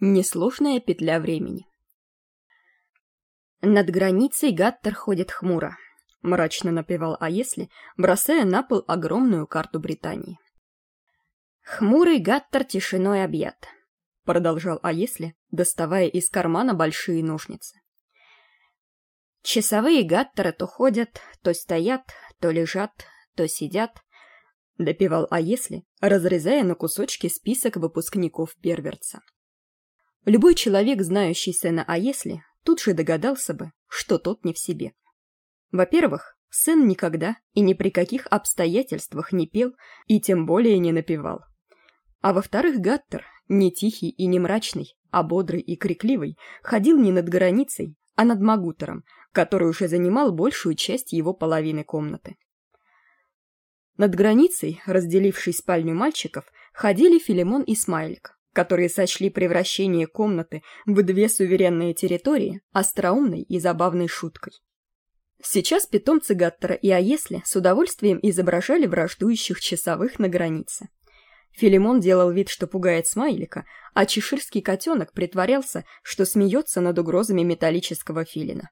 Несложная петля времени. Над границей Гаттер ходит хмуро. Мрачно напевал «А если», бросая на пол огромную карту Британии. «Хмурый Гаттер тишиной объят», — продолжал «А если», доставая из кармана большие ножницы. «Часовые Гаттеры то ходят, то стоят, то лежат, то сидят», — допевал «А если», разрезая на кусочки список выпускников Перверца. Любой человек, знающий Сэна «А если», тут же догадался бы, что тот не в себе. Во-первых, Сэн никогда и ни при каких обстоятельствах не пел и тем более не напевал. А во-вторых, Гаттер, не тихий и не мрачный, а бодрый и крикливый, ходил не над границей, а над Магутером, который уже занимал большую часть его половины комнаты. Над границей, разделившей спальню мальчиков, ходили Филимон и Смайлик, которые сочли превращение комнаты в две суверенные территории остроумной и забавной шуткой. Сейчас питомцы Гаттера и Аесли с удовольствием изображали враждующих часовых на границе. Филимон делал вид, что пугает Смайлика, а чеширский котенок притворялся, что смеется над угрозами металлического филина.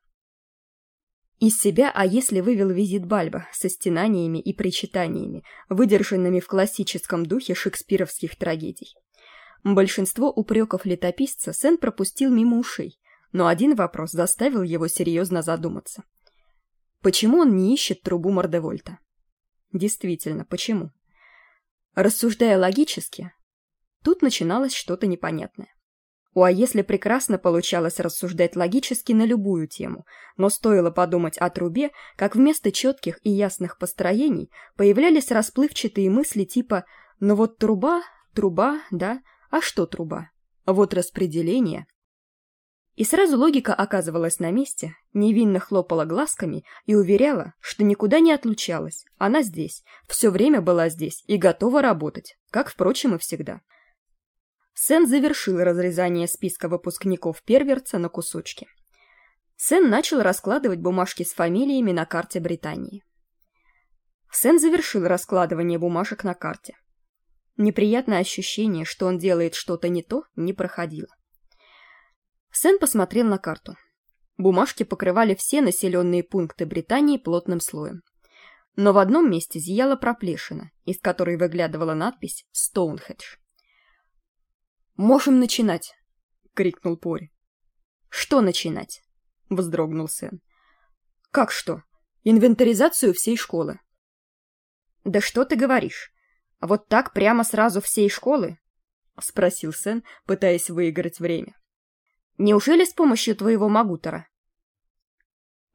Из себя а вывел визит Бальба со стенаниями и причитаниями, выдержанными в классическом духе шекспировских трагедий. Большинство упреков летописца Сен пропустил мимо ушей, но один вопрос заставил его серьезно задуматься. Почему он не ищет трубу Мордевольта? Действительно, почему? Рассуждая логически, тут начиналось что-то непонятное. У А если прекрасно получалось рассуждать логически на любую тему, но стоило подумать о трубе, как вместо четких и ясных построений появлялись расплывчатые мысли типа «ну вот труба, труба, да, а что труба? Вот распределение. И сразу логика оказывалась на месте, невинно хлопала глазками и уверяла, что никуда не отлучалась. Она здесь, все время была здесь и готова работать, как, впрочем, и всегда. Сен завершил разрезание списка выпускников Перверца на кусочки. Сен начал раскладывать бумажки с фамилиями на карте Британии. Сен завершил раскладывание бумажек на карте. Неприятное ощущение, что он делает что-то не то, не проходило. Сэн посмотрел на карту. Бумажки покрывали все населенные пункты Британии плотным слоем. Но в одном месте зияла проплешина, из которой выглядывала надпись «Стоунхедж». «Можем начинать!» — крикнул Пори. «Что начинать?» — вздрогнул Сэн. «Как что? Инвентаризацию всей школы». «Да что ты говоришь? Вот так прямо сразу всей школы спросил сэн пытаясь выиграть время неужели с помощью твоего магутера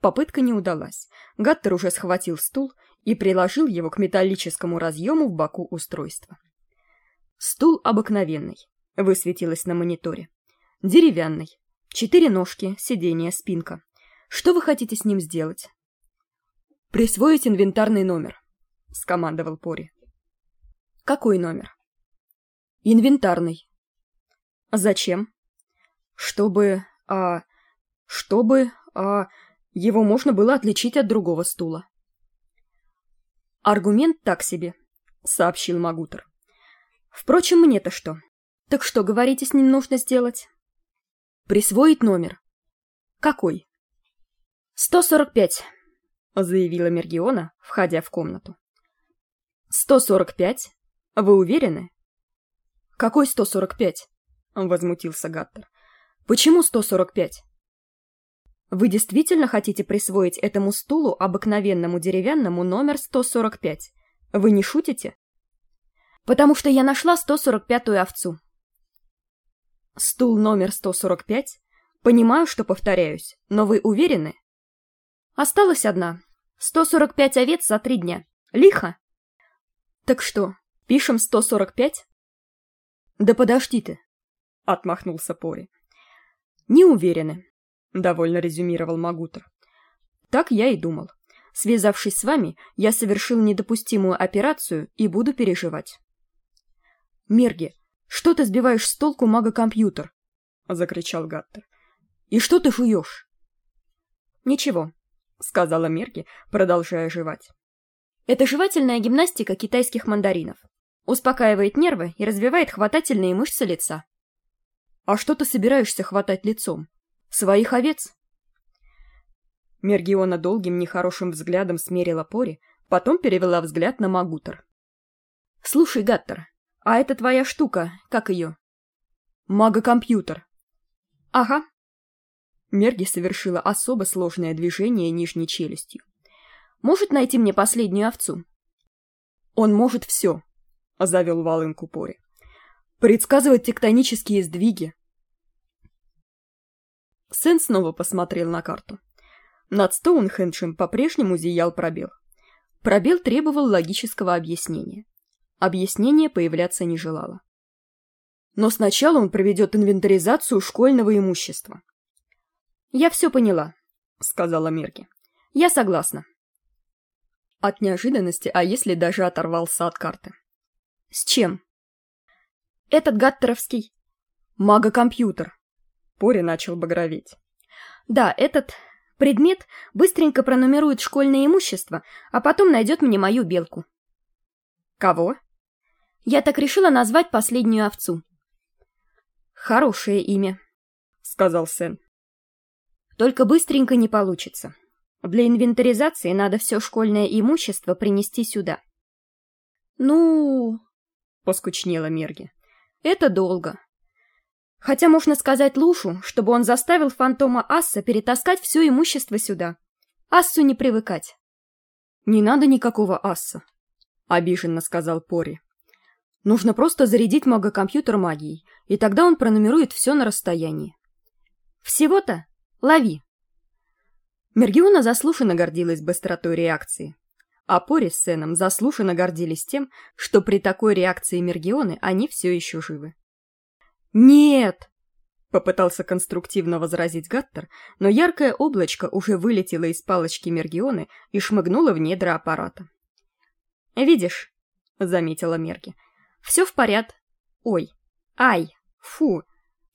попытка не удалась. Гаттер уже схватил стул и приложил его к металлическому разъему в боку устройства. Стул обыкновенный высветилось на мониторе. Деревянный. Четыре ножки сиденье спинка. Что вы хотите с ним сделать присвоить инвентарный номер скомандовал пори какой номер? Инвентарный. Зачем? Чтобы, а... Чтобы, а... Его можно было отличить от другого стула. Аргумент так себе, сообщил Магутер. Впрочем, мне-то что? Так что, говорите, с ним нужно сделать? Присвоить номер. Какой? Сто сорок пять, заявила Мергиона, входя в комнату. Сто сорок пять? Вы уверены? Какой сто сорок пять? Возмутился гаттер. Почему сто сорок пять? Вы действительно хотите присвоить этому стулу обыкновенному деревянному номер сто сорок пять? Вы не шутите? Потому что я нашла сто сорок пятую овцу. Стул номер сто сорок пять? Понимаю что повторяюсь но вы уверены? Осталась одна. сто сорок пять овец за три дня. Лихо? Так что пишем сто сорок пять. Да подожди ты. Отмахнулся пори. Не уверены довольно резюмировал магутер так я и думал. Связавшись с вами я совершил недопустимую операцию и буду переживать. Мерги что ты сбиваешь с толку мага-компьютер закричал гаттер. И что ты жуешь? Ничего сказала мерги продолжая жевать. Это жевательная гимнастика китайских мандаринов успокаивает нервы и развивает хватательные мышцы лица. А что ты собираешься хватать лицом? Своих овец? Мергиона долгим нехорошим взглядом смерила пори потом перевела взгляд на магутер слушай гаттер а это твоя штука как ее мага-компьютер ага мерги совершила особо сложное движение нижней челюстью. Может найти мне последнюю овцу? Он может все завел волынку пори предсказывать тектонические сдвиги сын снова посмотрел на карту. Над стоунхенджем по-прежнему зиял пробел. Пробел требовал логического объяснения. Объяснение появляться не желало. Но сначала он проведет инвентаризацию школьного имущества я все поняла сказала мерки я согласна от неожиданности а если даже оторвался от карты с чем? Этот гаттеровский мага-компьютер пори начал багроветь. Да этот предмет быстренько пронумерует школьное имущество а потом найдет мне мою белку. Кого? Я так решила назвать последнюю овцу. Хорошее имя сказал сэн только быстренько не получится. Для инвентаризации надо все школьное имущество принести сюда. Ну поскучнела мерги это долго. Хотя можно сказать лушу чтобы он заставил фантома асса перетаскать все имущество сюда. Ассу не привыкать не надо никакого асса обиженно сказал пори нужно просто зарядить магокомпьютер магией и тогда он пронумерует все на расстоянии всего то лови! Мергиона заслушанно гордилась быстротой реакции а пори с сеном заслушанно гордились тем что при такой реакции мергионы они все еще живы. Нет попытался конструктивно возразить гаттер но яркое облачко уже вылетело из палочки мергионы и шмыгнуло в недра аппарата. Видишь заметила мерги. Все в порядке ой ай фу!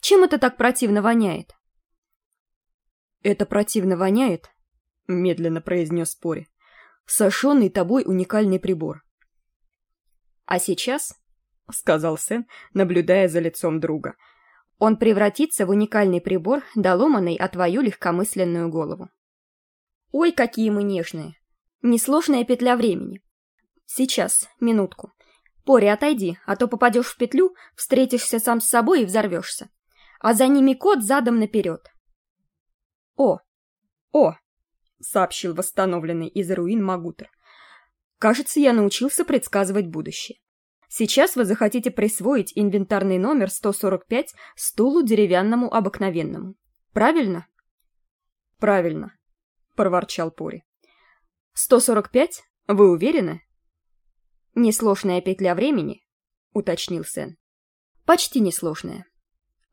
Чем это так противно воняет? Это противно воняет медленно произнес споре сошенный тобой уникальный прибор. А сейчас сказал сэн наблюдая за лицом друга он превратится в уникальный прибор доломанный о твою легкомысленную голову. Ой какие мы нежные! Несложная петля времени. Сейчас минутку. Пори отойди а то попадешь в петлю встретишься сам с собой и взорвешься а за ними кот задом наперед о! О сообщил восстановленный из руин магутер кажется я научился предсказывать будущее. Сейчас вы захотите присвоить инвентарный номер 145 стулу деревянному обыкновенному. Правильно? Правильно проворчал пори. 145 вы уверены? Несложная петля времени уточнил сэн почти несложная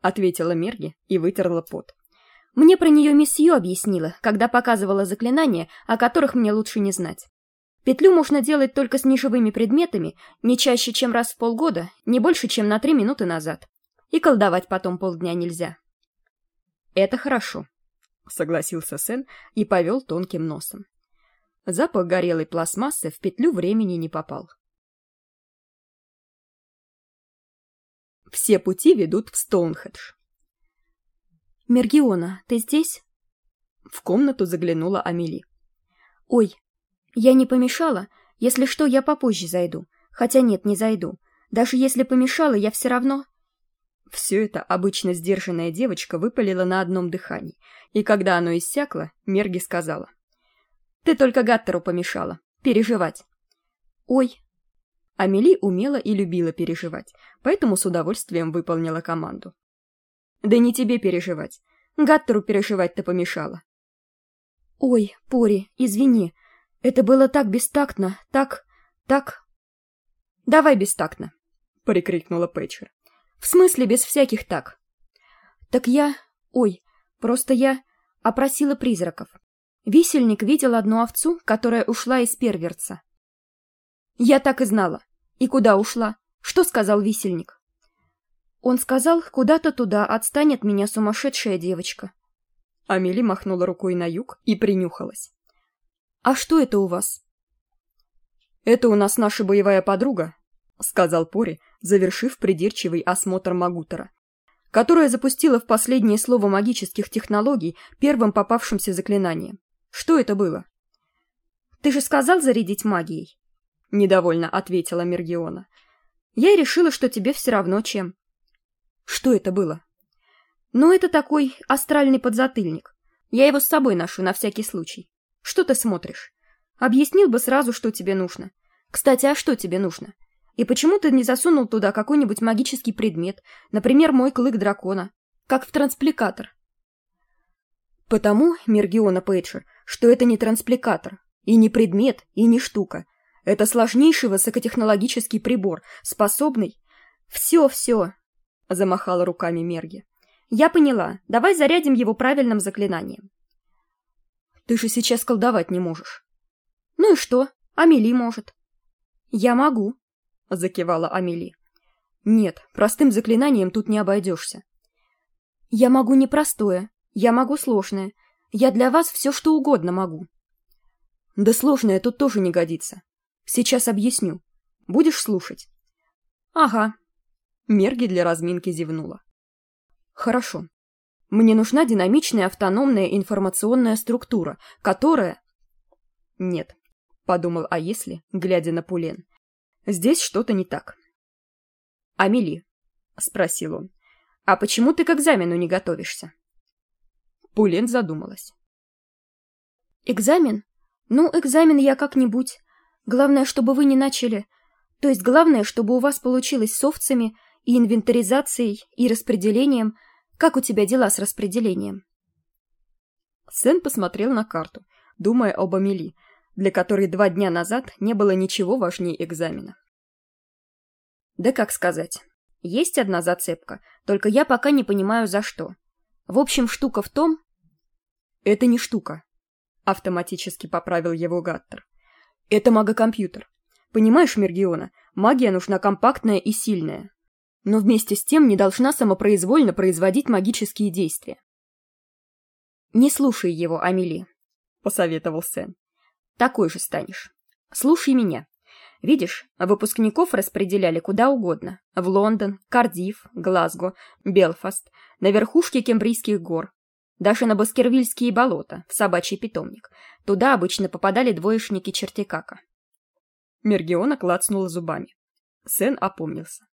ответила мерги и вытерла пот мне про нее ю объяснила когда показывала заклинания о которых мне лучше не знать. Петлю можно делать только с нишевыми предметами не чаще чем раз в полгода не больше чем на три минуты назад. И колдовать потом полдня нельзя. Это хорошо согласился сэн и повел тонким носом. Запах горелой пластмассы в петлю времени не попал. Все пути ведут в стоунхедж мергиона ты здесь? В комнату заглянула амели. Ой я не помешала. Если что я попозже зайду. Хотя нет не зайду. Даже если помешала я все равно. Все это обычно сдержанная девочка выпалила на одном дыхании. И когда оно иссякло мерги сказала. Ты только гаттеру помешала. Переживать ой. Амели умела и любила переживать поэтому с удовольствием выполнила команду да не тебе переживать. Гаттеру переживать то помешала ой пори извини. Это было так бестактно так так. Давай бестактно прикрикнула пэтчер. В смысле без всяких так так я ой просто я опросила призраков. Висельник видел одну овцу которая ушла из перверца я так и знала. И куда ушла? Что сказал висельник он сказал куда то туда отстанет меня сумасшедшая девочка амели махнула рукой на юг и принюхалась а что это у вас это у нас наша боевая подруга сказал пори завершив придирчивый осмотр магутера которая запустила в последнее слово магических технологий первым попавшимся заклинанием. Что это было? «Ты же сказал зарядить магией?» — недовольно ответила Мергиона. «Я решила, что тебе все равно чем». «Что это было?» «Ну, это такой астральный подзатыльник. Я его с собой ношу на всякий случай. Что ты смотришь? Объяснил бы сразу, что тебе нужно. Кстати, а что тебе нужно? И почему ты не засунул туда какой-нибудь магический предмет, например, мой клык дракона, как в транспликатор? Потому, Мергиона Пейджер, что это не транспликатор, и не предмет, и не штука. Это сложнейший высокотехнологический прибор, способный... «Все, все!» — замахала руками Мерги. «Я поняла. Давай зарядим его правильным заклинанием». «Ты же сейчас колдовать не можешь». «Ну и что? Амели может». «Я могу», — закивала Амели. «Нет, простым заклинанием тут не обойдешься». «Я могу непростое, я могу сложное. Я для вас все что угодно могу». «Да сложное тут тоже не годится. Сейчас объясню. Будешь слушать?» «Ага». Мерги для разминки зевнула. «Хорошо. Мне нужна динамичная автономная информационная структура, которая...» «Нет», — подумал «а если», глядя на Пулен. Здесь что-то не так. «Амели», — спросил он, — «а почему ты к экзамену не готовишься?» Пулен задумалась. «Экзамен? Ну, экзамен я как-нибудь. Главное, чтобы вы не начали. То есть главное, чтобы у вас получилось с овцами и инвентаризацией, и распределением. Как у тебя дела с распределением?» Сэн посмотрел на карту, думая об Амели, для которой два дня назад не было ничего важнее экзамена. Да как сказать. Есть одна зацепка, только я пока не понимаю за что. В общем, штука в том... Это не штука. Автоматически поправил его Гаттер. Это магокомпьютер. Понимаешь, Мергиона, магия нужна компактная и сильная. Но вместе с тем не должна самопроизвольно производить магические действия. «Не слушай его, Амели», — посоветовал Сэн такой же станешь. Слушай меня. Видишь, выпускников распределяли куда угодно. В Лондон, Кардиф, Глазго, Белфаст, на верхушке Кембрийских гор. Даже на Баскервильские болота, в собачий питомник. Туда обычно попадали двоечники чертикака. Мергиона клацнула зубами. Сэн опомнился.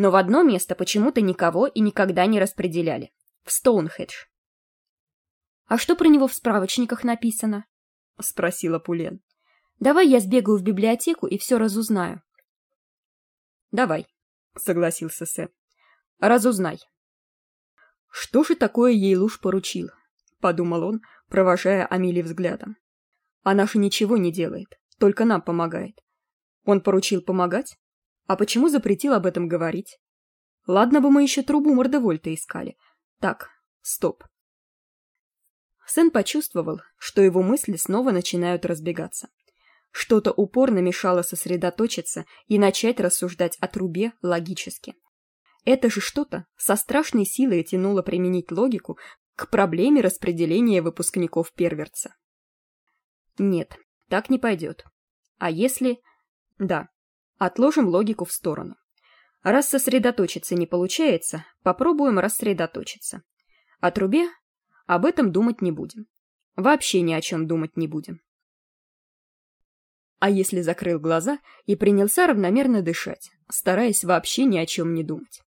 Но в одно место почему-то никого и никогда не распределяли. В Стоунхедж. А что про него в справочниках написано? — спросила Пулен. «Давай я сбегаю в библиотеку и все разузнаю». «Давай», — согласился Сэм. «Разузнай». «Что же такое ей Луж поручил?» — подумал он, провожая Амели взглядом. «Она же ничего не делает, только нам помогает. Он поручил помогать? А почему запретил об этом говорить? Ладно бы мы еще трубу мордовольта искали. Так, стоп. Сэн почувствовал, что его мысли снова начинают разбегаться. Что-то упорно мешало сосредоточиться и начать рассуждать о трубе логически. Это же что-то со страшной силой тянуло применить логику к проблеме распределения выпускников Перверца. Нет, так не пойдет. А если... Да, отложим логику в сторону. Раз сосредоточиться не получается, попробуем рассредоточиться. О трубе об этом думать не будем. Вообще ни о чем думать не будем. А если закрыл глаза и принялся равномерно дышать, стараясь вообще ни о чем не думать?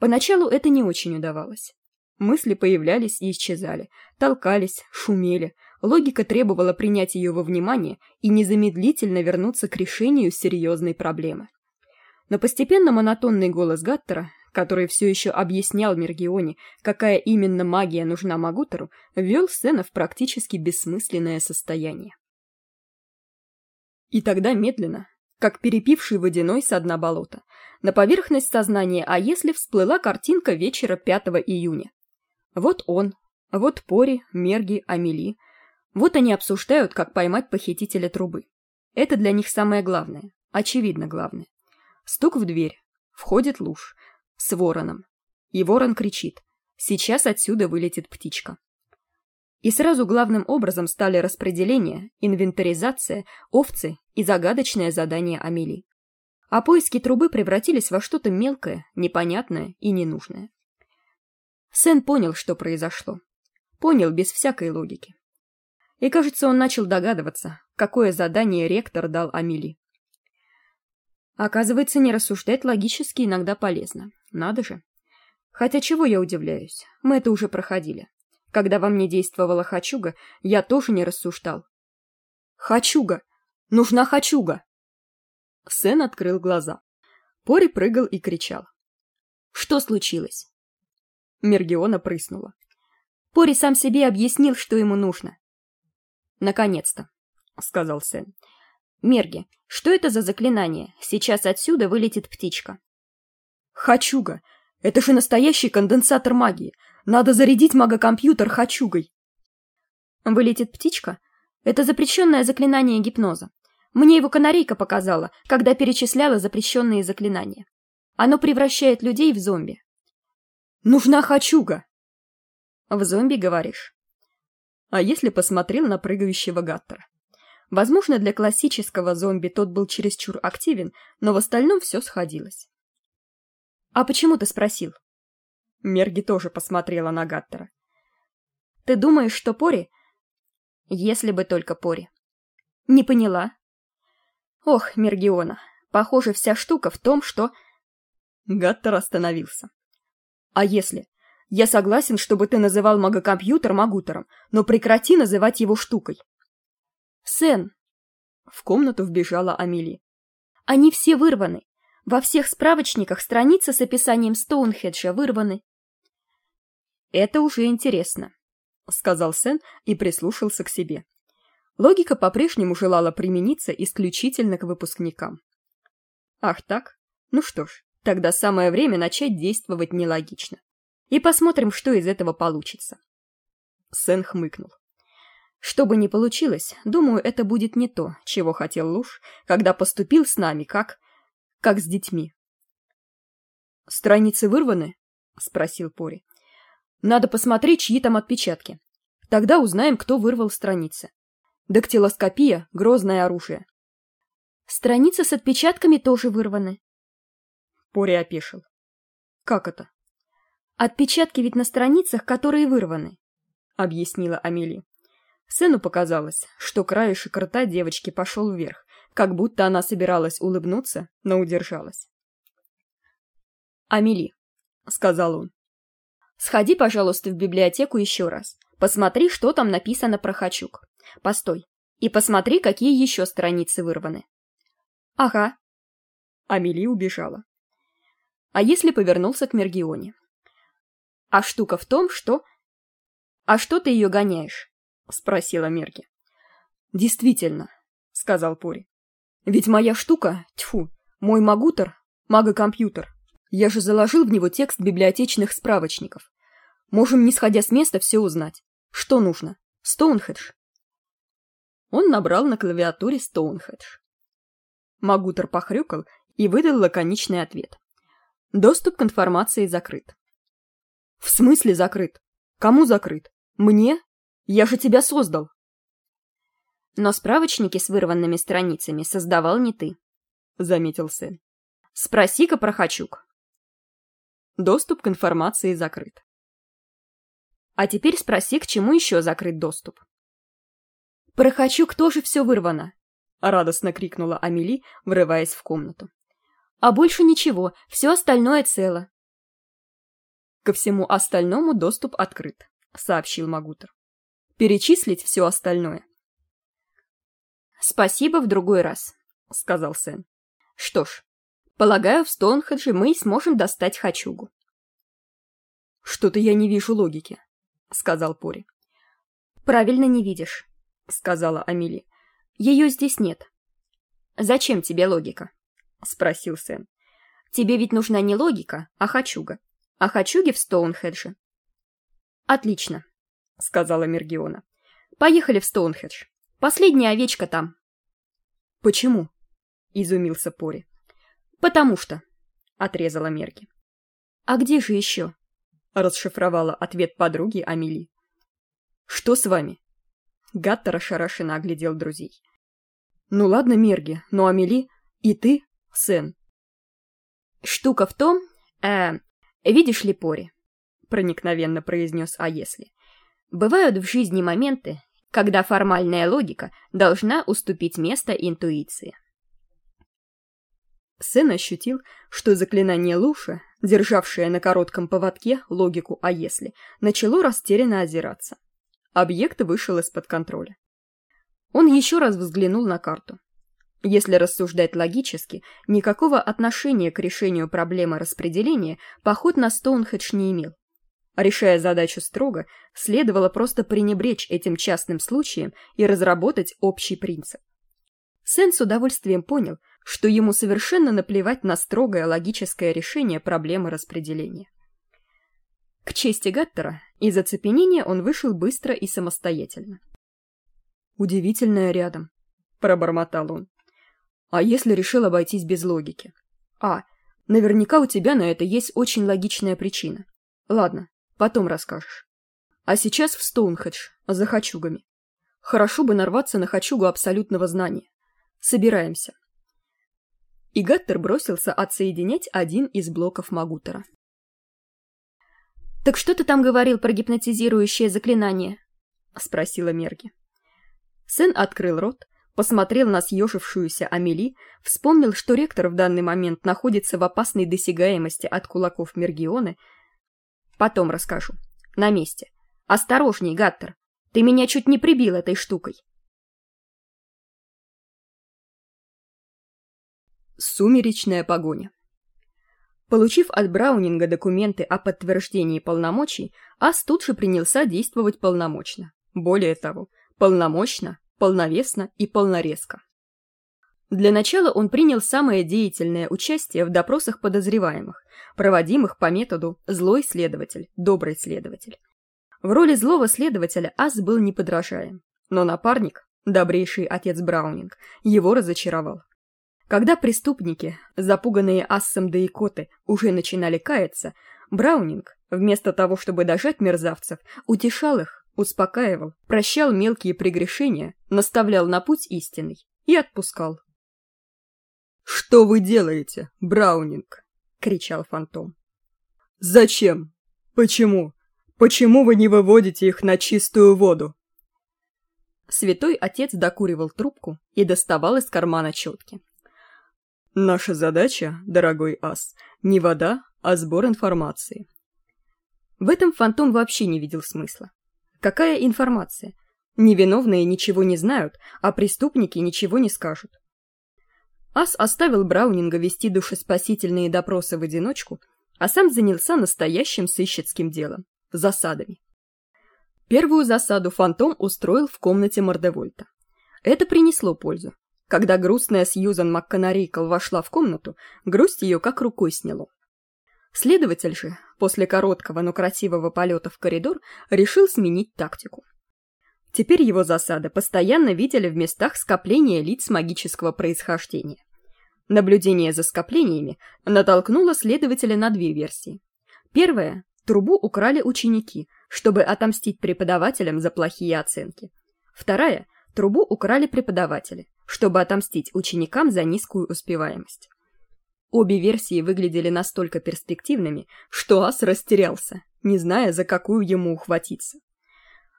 Поначалу это не очень удавалось. Мысли появлялись и исчезали, толкались, шумели. Логика требовала принять ее во внимание и незамедлительно вернуться к решению серьезной проблемы. Но постепенно монотонный голос Гаттера который все еще объяснял Мергионе, какая именно магия нужна Магутеру, ввел сцена в практически бессмысленное состояние. И тогда медленно, как перепивший водяной со дна болота, на поверхность сознания а если всплыла картинка вечера 5 июня. Вот он, вот Пори, Мерги, Амели. Вот они обсуждают, как поймать похитителя трубы. Это для них самое главное, очевидно главное. Стук в дверь. Входит луж с вороном. И ворон кричит «Сейчас отсюда вылетит птичка». И сразу главным образом стали распределение, инвентаризация, овцы и загадочное задание Амелии. А поиски трубы превратились во что-то мелкое, непонятное и ненужное. Сэн понял, что произошло. Понял без всякой логики. И, кажется, он начал догадываться, какое задание ректор дал Амели. Оказывается, не рассуждать логически иногда полезно. Надо же. Хотя чего я удивляюсь, мы это уже проходили. Когда во мне действовала хачуга, я тоже не рассуждал. «Хачуга! Нужна хачуга!» Сэн открыл глаза. Пори прыгал и кричал. «Что случилось?» Мергиона прыснула. Пори сам себе объяснил, что ему нужно. «Наконец-то», — сказал Сэн. «Мерги, что это за заклинание? Сейчас отсюда вылетит птичка». «Хачуга! Это же настоящий конденсатор магии! Надо зарядить магокомпьютер хачугой!» «Вылетит птичка? Это запрещенное заклинание гипноза. Мне его канарейка показала, когда перечисляла запрещенные заклинания. Оно превращает людей в зомби. «Нужна хачуга!» «В зомби, говоришь?» А если посмотрел на прыгающего Гаттера? Возможно, для классического зомби тот был чересчур активен, но в остальном все сходилось. «А почему ты спросил?» Мерги тоже посмотрела на Гаттера. «Ты думаешь, что Пори?» «Если бы только Пори». «Не поняла». «Ох, Мергиона, похоже, вся штука в том, что...» Гаттер остановился. «А если? Я согласен, чтобы ты называл магокомпьютер магутером, но прекрати называть его штукой. Сэн. В комнату вбежала Амели. Они все вырваны. Во всех справочниках страницы с описанием Стоунхеджа вырваны. Это уже интересно, сказал Сэн и прислушался к себе. Логика по-прежнему желала примениться исключительно к выпускникам. Ах так? Ну что ж, тогда самое время начать действовать нелогично и посмотрим, что из этого получится. Сэн хмыкнул. Что бы ни получилось, думаю, это будет не то, чего хотел Луж, когда поступил с нами, как... как с детьми. «Страницы вырваны?» — спросил Пори. «Надо посмотреть, чьи там отпечатки. Тогда узнаем, кто вырвал страницы. Дактилоскопия — грозное оружие». «Страницы с отпечатками тоже вырваны». Пори опешил. «Как это?» Отпечатки ведь на страницах, которые вырваны, — объяснила Амели. Сыну показалось, что краешек рта девочки пошел вверх, как будто она собиралась улыбнуться, но удержалась. «Амели», — сказал он, — «сходи, пожалуйста, в библиотеку еще раз. Посмотри, что там написано про Хачук. Постой. И посмотри, какие еще страницы вырваны». «Ага». Амели убежала. А если повернулся к Мергионе? А штука в том что а что ты ее гоняешь спросила мерки действительно сказал пори ведь моя штука тьфу мой магутер магокомпьютер. Я же заложил в него текст библиотечных справочников. Можем не сходя с места все узнать. Что нужно? Стоунхедж он набрал на клавиатуре стоунхедж магутер похрюкал и выдал лаконичный ответ. Доступ к информации закрыт в смысле закрыт? Кому закрыт? Мне? Я же тебя создал. Но справочники с вырванными страницами создавал не ты заметил сын. Спроси ка про хачук. Доступ к информации закрыт. А теперь спроси к чему еще закрыт доступ? Про хачук тоже все вырвано радостно крикнула амели врываясь в комнату. А больше ничего все остальное цело ко всему остальному доступ открыт сообщил магутер перечислить все остальное. Спасибо в другой раз сказал сэн что ж полагаю в стоунхедже мы сможем достать хачугу. Что-то я не вижу логики сказал пори. Правильно не видишь сказала амели. Ее здесь нет. Зачем тебе логика? спросил сэн тебе ведь нужна не логика а хачуга а хачуги в Стоунхедже. Отлично, сказала Мергиона. Поехали в Стоунхедж. Последняя овечка там. Почему? изумился Пори. Потому что, отрезала Мерки. А где же еще? расшифровала ответ подруги Амели. Что с вами? Гаттер ошарашенно оглядел друзей. Ну ладно, Мерги, но Амели и ты, Сен. Штука в том, э, видишь ли пори проникновенно произнес «а если». Бывают в жизни моменты, когда формальная логика должна уступить место интуиции. Сэн ощутил, что заклинание Луша, державшее на коротком поводке логику «а если», начало растерянно озираться. Объект вышел из-под контроля. Он еще раз взглянул на карту. Если рассуждать логически, никакого отношения к решению проблемы распределения поход на Стоунхедж не имел. Решая задачу строго, следовало просто пренебречь этим частным случаем и разработать общий принцип. Сен с удовольствием понял, что ему совершенно наплевать на строгое логическое решение проблемы распределения. К чести Гаттера, из оцепенения он вышел быстро и самостоятельно. «Удивительное рядом», — пробормотал он. «А если решил обойтись без логики? А, наверняка у тебя на это есть очень логичная причина. Ладно, потом расскажешь. А сейчас в Стоунхедж, за хачугами. Хорошо бы нарваться на хачугу абсолютного знания. Собираемся». И Гаттер бросился отсоединять один из блоков Магутера. «Так что ты там говорил про гипнотизирующее заклинание?» — спросила Мерги. Сын открыл рот, посмотрел на съежившуюся Амели, вспомнил, что ректор в данный момент находится в опасной досягаемости от кулаков Мергионы. «Потом расскажу. На месте. Осторожней, Гаттер. Ты меня чуть не прибил этой штукой». Сумеречная погоня Получив от Браунинга документы о подтверждении полномочий, Ас тут же принялся действовать полномочно. Более того, полномочно, полновесно и полнорезко. Для начала он принял самое деятельное участие в допросах подозреваемых, проводимых по методу «злой следователь, добрый следователь». В роли злого следователя Ас был неподражаем, но напарник, добрейший отец Браунинг, его разочаровал. Когда преступники, запуганные ассом да икоты, уже начинали каяться, Браунинг, вместо того, чтобы дожать мерзавцев, утешал их, успокаивал, прощал мелкие прегрешения, наставлял на путь истинный и отпускал. «Что вы делаете, Браунинг?» — кричал фантом. «Зачем? Почему? Почему вы не выводите их на чистую воду?» Святой отец докуривал трубку и доставал из кармана четки. Наша задача, дорогой ас, не вода, а сбор информации. В этом Фантом вообще не видел смысла. Какая информация? Невиновные ничего не знают, а преступники ничего не скажут. Ас оставил Браунинга вести душеспасительные допросы в одиночку, а сам занялся настоящим сыщицким делом – засадами. Первую засаду Фантом устроил в комнате Мордевольта. Это принесло пользу. Когда грустная Сьюзан МакКонарейкл вошла в комнату, грусть ее как рукой сняло. Следователь же, после короткого, но красивого полета в коридор, решил сменить тактику. Теперь его засады постоянно видели в местах скопления лиц магического происхождения. Наблюдение за скоплениями натолкнуло следователя на две версии. Первая – трубу украли ученики, чтобы отомстить преподавателям за плохие оценки. Вторая – трубу украли преподаватели, чтобы отомстить ученикам за низкую успеваемость. Обе версии выглядели настолько перспективными, что Ас растерялся, не зная, за какую ему ухватиться.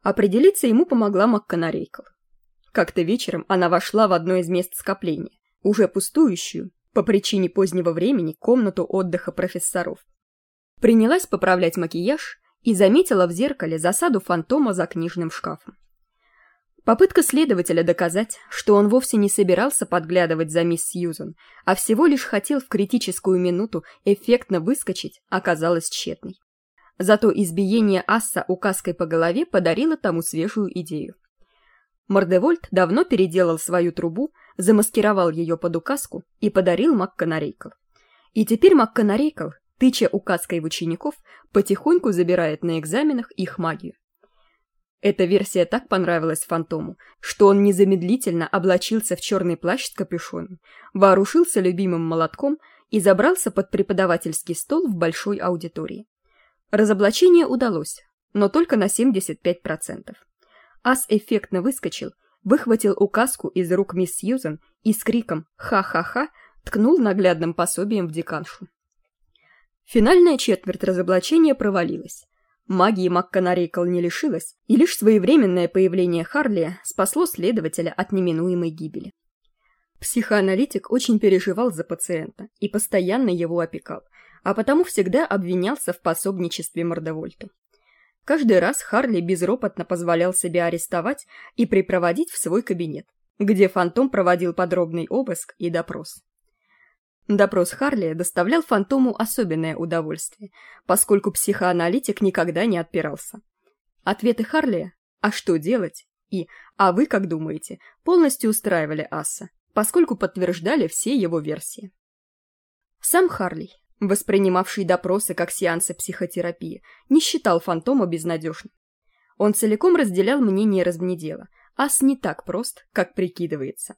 Определиться ему помогла МакКонарейкл. Как-то вечером она вошла в одно из мест скопления, уже пустующую, по причине позднего времени, комнату отдыха профессоров. Принялась поправлять макияж и заметила в зеркале засаду фантома за книжным шкафом. Попытка следователя доказать, что он вовсе не собирался подглядывать за мисс Сьюзен, а всего лишь хотел в критическую минуту эффектно выскочить, оказалась тщетной. Зато избиение Асса указкой по голове подарило тому свежую идею. Мордевольт давно переделал свою трубу, замаскировал ее под указку и подарил МакКонарейкл. И теперь МакКонарейкл, тыча указкой в учеников, потихоньку забирает на экзаменах их магию. Эта версия так понравилась Фантому, что он незамедлительно облачился в черный плащ с капюшоном, вооружился любимым молотком и забрался под преподавательский стол в большой аудитории. Разоблачение удалось, но только на 75%. Ас эффектно выскочил, выхватил указку из рук мисс Сьюзен и с криком «Ха-ха-ха!» ткнул наглядным пособием в деканшу. Финальная четверть разоблачения провалилась. Магии МакКонарейкл не лишилась, и лишь своевременное появление Харли спасло следователя от неминуемой гибели. Психоаналитик очень переживал за пациента и постоянно его опекал, а потому всегда обвинялся в пособничестве Мордовольту. Каждый раз Харли безропотно позволял себя арестовать и припроводить в свой кабинет, где фантом проводил подробный обыск и допрос. Допрос Харли доставлял фантому особенное удовольствие, поскольку психоаналитик никогда не отпирался. Ответы Харли «А что делать?» и «А вы как думаете?» полностью устраивали Асса, поскольку подтверждали все его версии. Сам Харли, воспринимавший допросы как сеансы психотерапии, не считал фантома безнадежным. Он целиком разделял мнение размнедела. Ас не так прост, как прикидывается.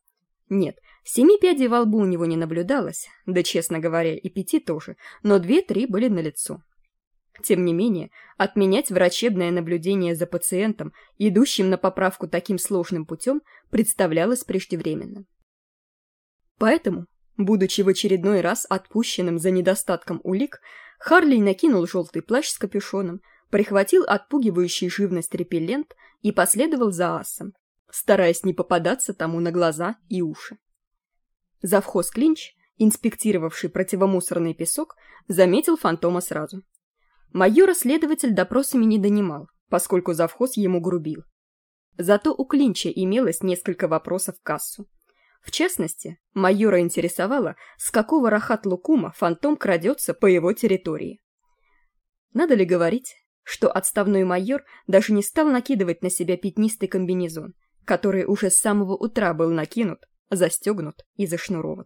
Нет, семи пядей во лбу у него не наблюдалось, да, честно говоря, и пяти тоже, но две-три были налицо. Тем не менее, отменять врачебное наблюдение за пациентом, идущим на поправку таким сложным путем, представлялось преждевременно. Поэтому, будучи в очередной раз отпущенным за недостатком улик, Харли накинул желтый плащ с капюшоном, прихватил отпугивающий живность репеллент и последовал за асом, стараясь не попадаться тому на глаза и уши. Завхоз Клинч, инспектировавший противомусорный песок, заметил фантома сразу. Майора следователь допросами не донимал, поскольку завхоз ему грубил. Зато у Клинча имелось несколько вопросов в кассу. В частности, майора интересовало, с какого рахат-лукума фантом крадется по его территории. Надо ли говорить, что отставной майор даже не стал накидывать на себя пятнистый комбинезон, который уже с самого утра был накинут, застегнут и зашнурован.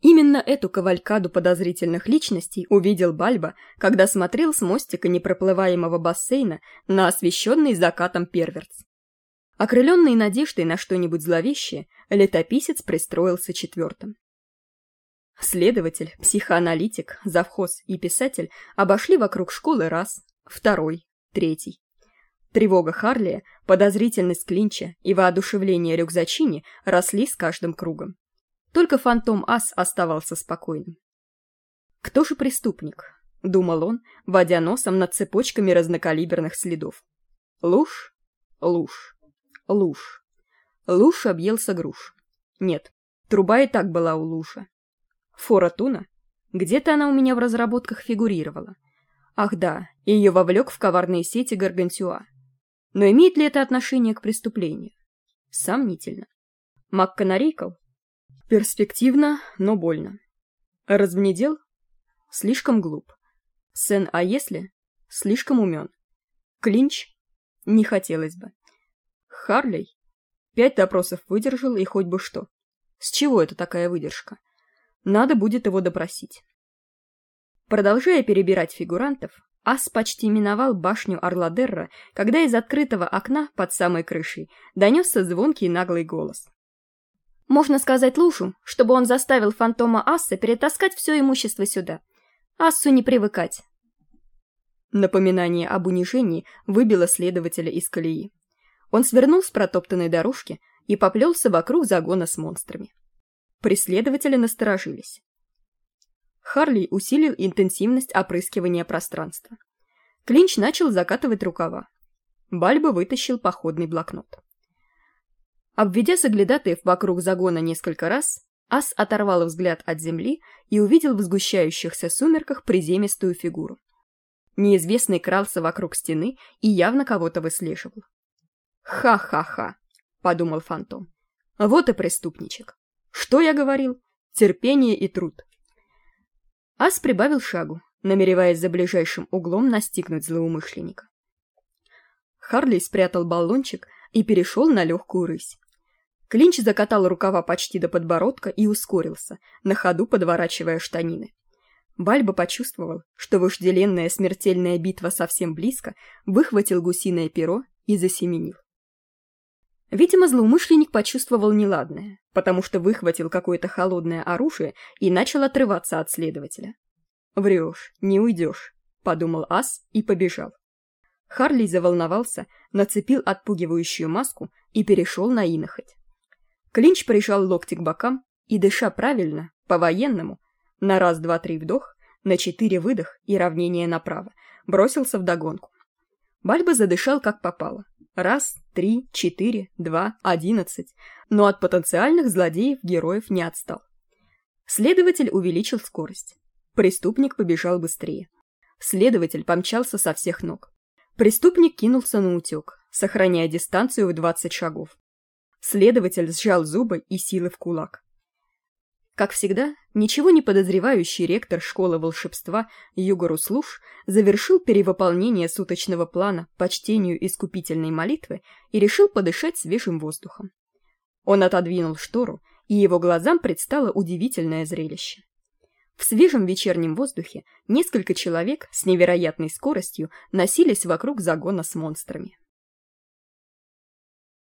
Именно эту кавалькаду подозрительных личностей увидел Бальба, когда смотрел с мостика непроплываемого бассейна на освещенный закатом перверц. Окрыленный надеждой на что-нибудь зловещее, летописец пристроился четвертым. Следователь, психоаналитик, завхоз и писатель обошли вокруг школы раз, второй, третий. Тревога Харли, подозрительность Клинча и воодушевление рюкзачини росли с каждым кругом. Только фантом Ас оставался спокойным. «Кто же преступник?» — думал он, водя носом над цепочками разнокалиберных следов. «Луж? Луж. Луж. Луж объелся груш. Нет, труба и так была у лужа. Форатуна? Где-то она у меня в разработках фигурировала. Ах да, ее вовлек в коварные сети Гаргантюа. Но имеет ли это отношение к преступлению? Сомнительно. Макканарейкл? Перспективно, но больно. Развнедел? Слишком глуп. Сен а если? Слишком умен. Клинч? Не хотелось бы. Харлей? Пять допросов выдержал и хоть бы что. С чего это такая выдержка? Надо будет его допросить. Продолжая перебирать фигурантов, Ас почти миновал башню Орладерра, когда из открытого окна под самой крышей донесся звонкий наглый голос. «Можно сказать Лушу, чтобы он заставил фантома Асса перетаскать все имущество сюда. Ассу не привыкать». Напоминание об унижении выбило следователя из колеи. Он свернул с протоптанной дорожки и поплелся вокруг загона с монстрами. Преследователи насторожились. Харли усилил интенсивность опрыскивания пространства. Клинч начал закатывать рукава. Бальба вытащил походный блокнот. Обведя соглядатаев вокруг загона несколько раз, Ас оторвал взгляд от земли и увидел в сгущающихся сумерках приземистую фигуру. Неизвестный крался вокруг стены и явно кого-то выслеживал. «Ха-ха-ха», — подумал фантом. «Вот и преступничек. Что я говорил? Терпение и труд». Ас прибавил шагу, намереваясь за ближайшим углом настигнуть злоумышленника. Харли спрятал баллончик и перешел на легкую рысь. Клинч закатал рукава почти до подбородка и ускорился, на ходу подворачивая штанины. Бальба почувствовал, что вожделенная смертельная битва совсем близко, выхватил гусиное перо и засеменил. Видимо, злоумышленник почувствовал неладное, потому что выхватил какое-то холодное оружие и начал отрываться от следователя. «Врешь, не уйдешь», — подумал Ас и побежал. Харли заволновался, нацепил отпугивающую маску и перешел на инохоть. Клинч прижал локти к бокам и, дыша правильно, по-военному, на раз-два-три вдох, на четыре выдох и равнение направо, бросился вдогонку. Бальба задышал как попало. Раз, три, четыре, два, одиннадцать. Но от потенциальных злодеев героев не отстал. Следователь увеличил скорость. Преступник побежал быстрее. Следователь помчался со всех ног. Преступник кинулся на утек, сохраняя дистанцию в 20 шагов. Следователь сжал зубы и силы в кулак. Как всегда, ничего не подозревающий ректор школы волшебства Югор Услуш завершил перевыполнение суточного плана по чтению искупительной молитвы и решил подышать свежим воздухом. Он отодвинул штору, и его глазам предстало удивительное зрелище. В свежем вечернем воздухе несколько человек с невероятной скоростью носились вокруг загона с монстрами.